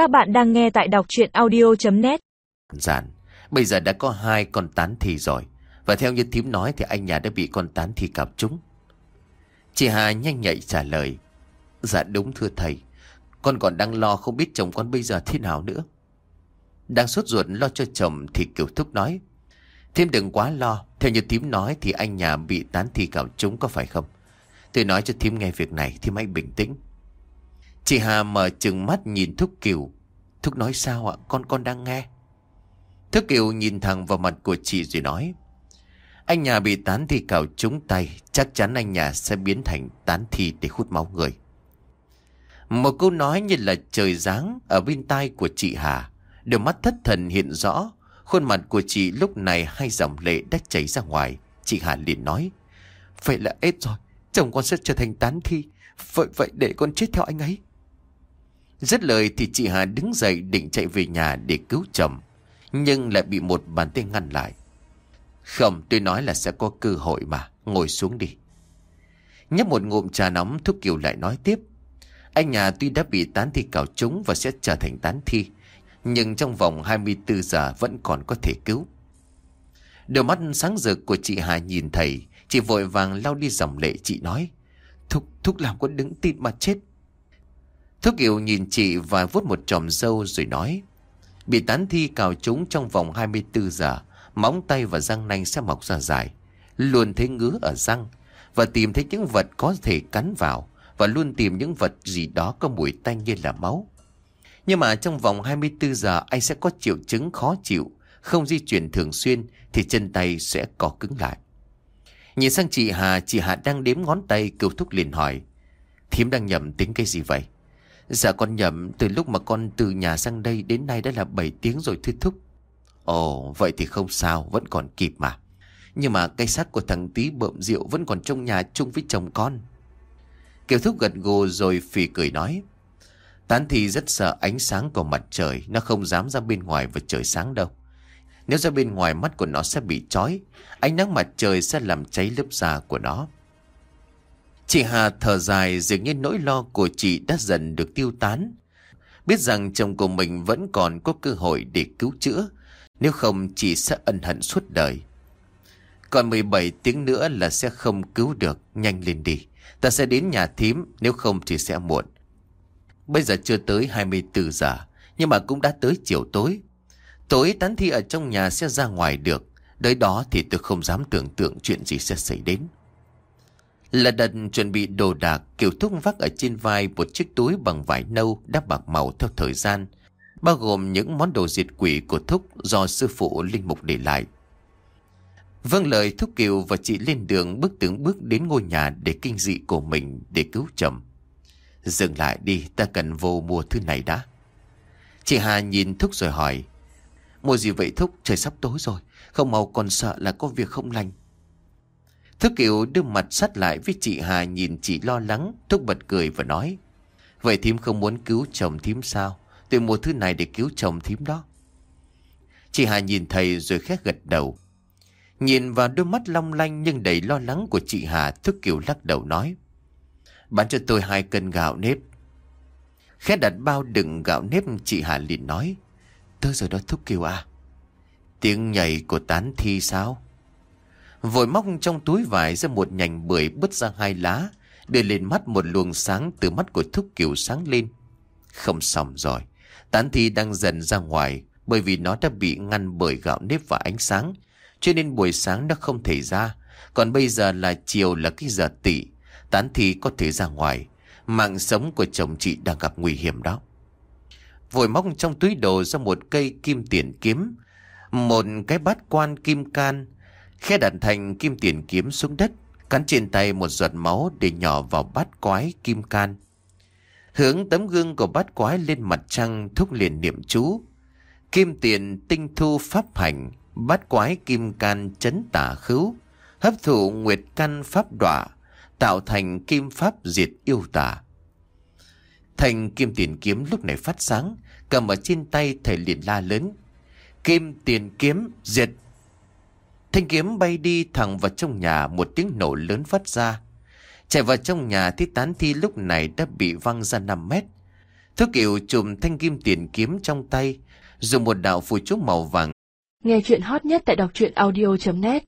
Các bạn đang nghe tại đọc chuyện audio.net Giản, bây giờ đã có hai con tán thi rồi. Và theo như thím nói thì anh nhà đã bị con tán thi cặp chúng. Chị Hà nhanh nhạy trả lời. Dạ đúng thưa thầy. Con còn đang lo không biết chồng con bây giờ thế nào nữa. Đang sốt ruột lo cho chồng thì Kiều Thúc nói. Thím đừng quá lo. Theo như thím nói thì anh nhà bị tán thi cặp chúng có phải không? Tôi nói cho thím nghe việc này thì hãy bình tĩnh. Chị Hà mở chừng mắt nhìn Thúc Kiều. Thúc nói sao ạ? Con con đang nghe. Thúc Kiều nhìn thẳng vào mặt của chị rồi nói. Anh nhà bị tán thi cào trúng tay, chắc chắn anh nhà sẽ biến thành tán thi để hút máu người. Một câu nói như là trời giáng ở bên tai của chị Hà. Đôi mắt thất thần hiện rõ. Khuôn mặt của chị lúc này hai dòng lệ đã chảy ra ngoài. Chị Hà liền nói. Vậy là hết rồi. Chồng con sẽ trở thành tán thi. Vậy vậy để con chết theo anh ấy. Rất lời thì chị Hà đứng dậy định chạy về nhà để cứu chồng. Nhưng lại bị một bàn tay ngăn lại. Không, tôi nói là sẽ có cơ hội mà. Ngồi xuống đi. Nhấp một ngụm trà nóng, Thúc Kiều lại nói tiếp. Anh nhà tuy đã bị tán thi cào trúng và sẽ trở thành tán thi. Nhưng trong vòng 24 giờ vẫn còn có thể cứu. Đôi mắt sáng rực của chị Hà nhìn thầy. Chị vội vàng lau đi dòng lệ chị nói. Thúc, Thúc làm con đứng tin mà chết. Thúc Kiều nhìn chị và vuốt một tròm dâu rồi nói. Bị tán thi cào trúng trong vòng 24 giờ. Móng tay và răng nanh sẽ mọc ra dài. Luôn thấy ngứa ở răng. Và tìm thấy những vật có thể cắn vào. Và luôn tìm những vật gì đó có mùi tanh như là máu. Nhưng mà trong vòng 24 giờ anh sẽ có triệu chứng khó chịu. Không di chuyển thường xuyên thì chân tay sẽ cò cứng lại. Nhìn sang chị Hà, chị Hà đang đếm ngón tay cựu thúc liền hỏi. Thím đang nhầm tính cái gì vậy? Dạ con nhầm từ lúc mà con từ nhà sang đây đến nay đã là 7 tiếng rồi thưa thúc. Ồ, vậy thì không sao, vẫn còn kịp mà. Nhưng mà cây xác của thằng tí bợm rượu vẫn còn trong nhà chung với chồng con. Kiều thúc gật gù rồi phì cười nói. Tán thì rất sợ ánh sáng của mặt trời, nó không dám ra bên ngoài vào trời sáng đâu. Nếu ra bên ngoài mắt của nó sẽ bị chói, ánh nắng mặt trời sẽ làm cháy lớp da của nó. Chị Hà thở dài dường như nỗi lo của chị đã dần được tiêu tán. Biết rằng chồng của mình vẫn còn có cơ hội để cứu chữa, nếu không chị sẽ ân hận suốt đời. Còn 17 tiếng nữa là sẽ không cứu được, nhanh lên đi. Ta sẽ đến nhà thím, nếu không thì sẽ muộn. Bây giờ chưa tới 24 giờ, nhưng mà cũng đã tới chiều tối. Tối tán thi ở trong nhà sẽ ra ngoài được, Tới đó thì tôi không dám tưởng tượng chuyện gì sẽ xảy đến. Là đần chuẩn bị đồ đạc, kiểu thúc vác ở trên vai một chiếc túi bằng vải nâu đã bạc màu theo thời gian, bao gồm những món đồ diệt quỷ của thúc do sư phụ linh mục để lại. Vâng lời thúc kiều và chị lên đường bước từng bước đến ngôi nhà để kinh dị của mình để cứu chồng. Dừng lại đi, ta cần vô mua thứ này đã. Chị Hà nhìn thúc rồi hỏi, mua gì vậy thúc, trời sắp tối rồi, không mau còn sợ là có việc không lành. Thức Kiều đưa mặt sát lại với chị Hà nhìn chị lo lắng, Thúc bật cười và nói. Vậy thím không muốn cứu chồng thím sao? Tôi mua thứ này để cứu chồng thím đó. Chị Hà nhìn thầy rồi khét gật đầu. Nhìn vào đôi mắt long lanh nhưng đầy lo lắng của chị Hà, Thức Kiều lắc đầu nói. Bán cho tôi hai cân gạo nếp. Khét đặt bao đựng gạo nếp chị Hà liền nói. Tới rồi đó Thúc Kiều à. Tiếng nhảy của tán thi sao? Vội móc trong túi vải ra một nhành bưởi bứt ra hai lá, đưa lên mắt một luồng sáng từ mắt của Thúc Kiều sáng lên. Không xong rồi, tán thi đang dần ra ngoài bởi vì nó đã bị ngăn bởi gạo nếp và ánh sáng, cho nên buổi sáng nó không thể ra. Còn bây giờ là chiều là cái giờ tị, tán thi có thể ra ngoài. Mạng sống của chồng chị đang gặp nguy hiểm đó. Vội móc trong túi đồ ra một cây kim tiền kiếm, một cái bát quan kim can, khe đặt thành kim tiền kiếm xuống đất, cắn trên tay một giọt máu để nhỏ vào bát quái kim can. Hướng tấm gương của bát quái lên mặt trăng thúc liền niệm chú. Kim tiền tinh thu pháp hành, bát quái kim can chấn tả khứu, hấp thụ nguyệt căn pháp đọa, tạo thành kim pháp diệt yêu tả. Thành kim tiền kiếm lúc này phát sáng, cầm ở trên tay thầy liền la lớn. Kim tiền kiếm diệt Thanh kiếm bay đi thẳng vào trong nhà một tiếng nổ lớn phát ra. Chạy vào trong nhà thì tán thi lúc này đã bị văng ra 5 mét. Thứ kiều chùm thanh kim tiền kiếm trong tay, dùng một đạo phù trúc màu vàng. Nghe chuyện hot nhất tại đọc truyện audio.net